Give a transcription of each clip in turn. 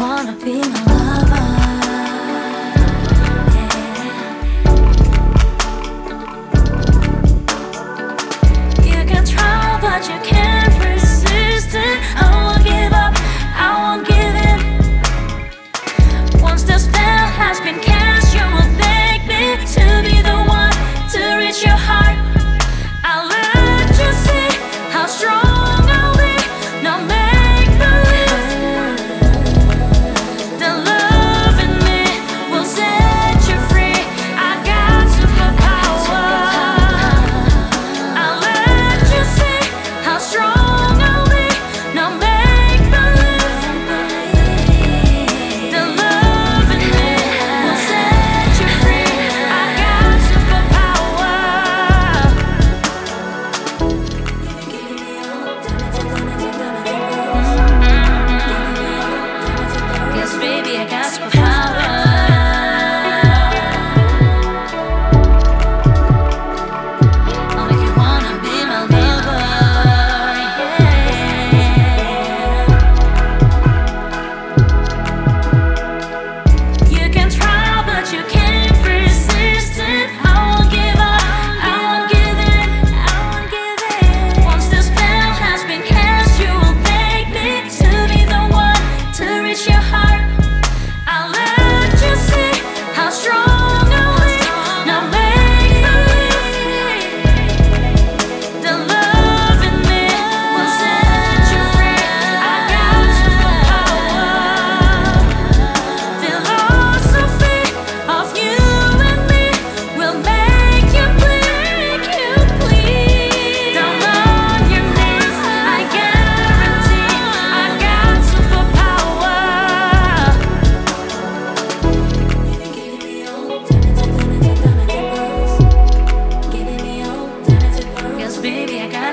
wanna be my lover.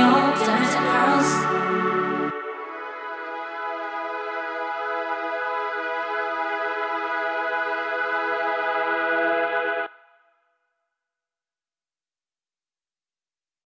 All time.